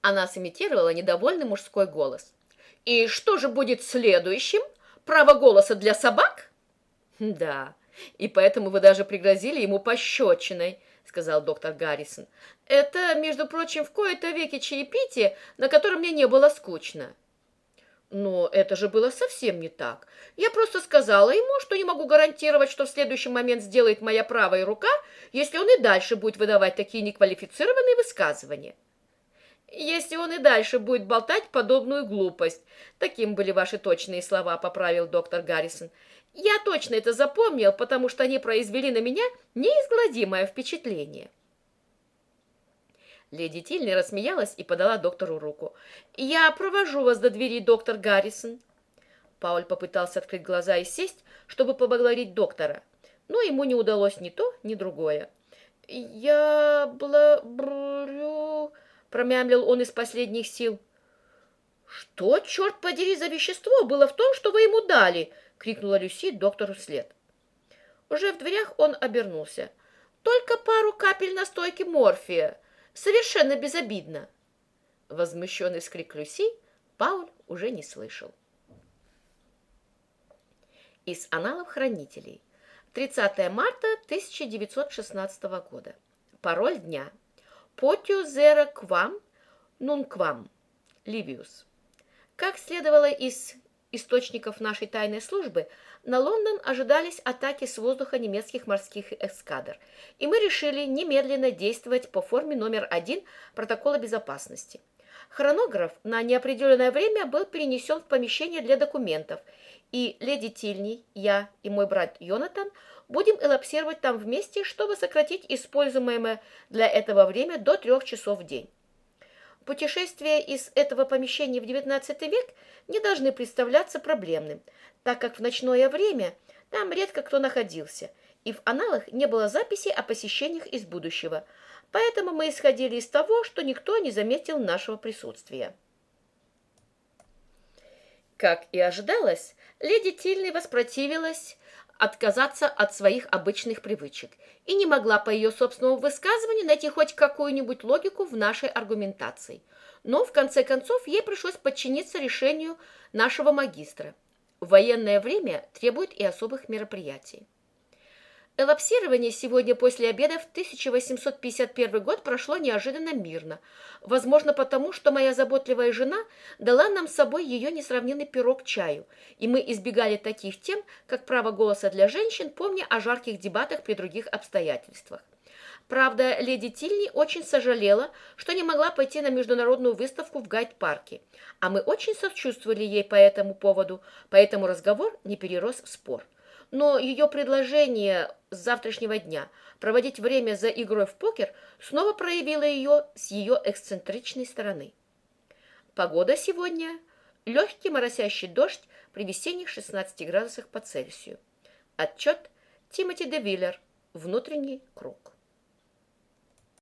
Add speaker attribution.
Speaker 1: Она сымитировала недовольный мужской голос. «И что же будет следующим? Право голоса для собак?» «Да, и поэтому вы даже пригрозили ему пощечиной», сказал доктор Гаррисон. «Это, между прочим, в кои-то веки чаепитие, на котором мне не было скучно». Но это же было совсем не так. Я просто сказала ему, что не могу гарантировать, что в следующий момент сделает моя правая рука, если он и дальше будет выдавать такие неквалифицированные высказывания. Если он и дальше будет болтать подобную глупость. Таким были ваши точные слова, поправил доктор Гаррисон. Я точно это запомнил, потому что они произвели на меня неизгладимое впечатление. Леди Тильни рассмеялась и подала доктору руку. «Я провожу вас до двери, доктор Гаррисон». Пауль попытался открыть глаза и сесть, чтобы поблагодарить доктора, но ему не удалось ни то, ни другое. «Я благодарю...» — промямлил он из последних сил. «Что, черт подери, за вещество было в том, что вы ему дали?» — крикнула Люси доктору вслед. Уже в дверях он обернулся. «Только пару капель настойки морфия. Совершенно безобидно!» Возмущенный вскрик Люси Пауль уже не слышал. Из аналов хранителей. 30 марта 1916 года. Пароль дня. Потю зера квам, нун квам. Ливиус. Как следовало из источников нашей тайной службы, на Лондон ожидались атаки с воздуха немецких морских эскадр, и мы решили немедленно действовать по форме номер один протокола безопасности. Хронограф на неопределенное время был перенесен в помещение для документов, и леди Тильни, я и мой брат Йонатан будем элапсировать там вместе, чтобы сократить используемое для этого время до трех часов в день. Путешествия из этого помещения в XIX век не должны представляться проблемным, так как в ночное время там редко кто находился, и в аналах не было записи о посещениях из будущего, поэтому мы исходили из того, что никто не заметил нашего присутствия. Как и ожидалось, леди Тильни воспротивилась отказаться от своих обычных привычек и не могла по ее собственному высказыванию найти хоть какую-нибудь логику в нашей аргументации. Но, в конце концов, ей пришлось подчиниться решению нашего магистра. Военное время требует и особых мероприятий. Элапсирование сегодня после обеда в 1851 год прошло неожиданно мирно. Возможно, потому, что моя заботливая жена дала нам с собой ее несравненный пирог чаю, и мы избегали таких тем, как право голоса для женщин, помня о жарких дебатах при других обстоятельствах. Правда, леди Тильни очень сожалела, что не могла пойти на международную выставку в Гайд-парке, а мы очень сочувствовали ей по этому поводу, поэтому разговор не перерос в спор но ее предложение с завтрашнего дня проводить время за игрой в покер снова проявило ее с ее эксцентричной стороны. Погода сегодня – легкий моросящий дождь при весенних 16 градусах по Цельсию. Отчет Тимоти де Виллер. Внутренний круг.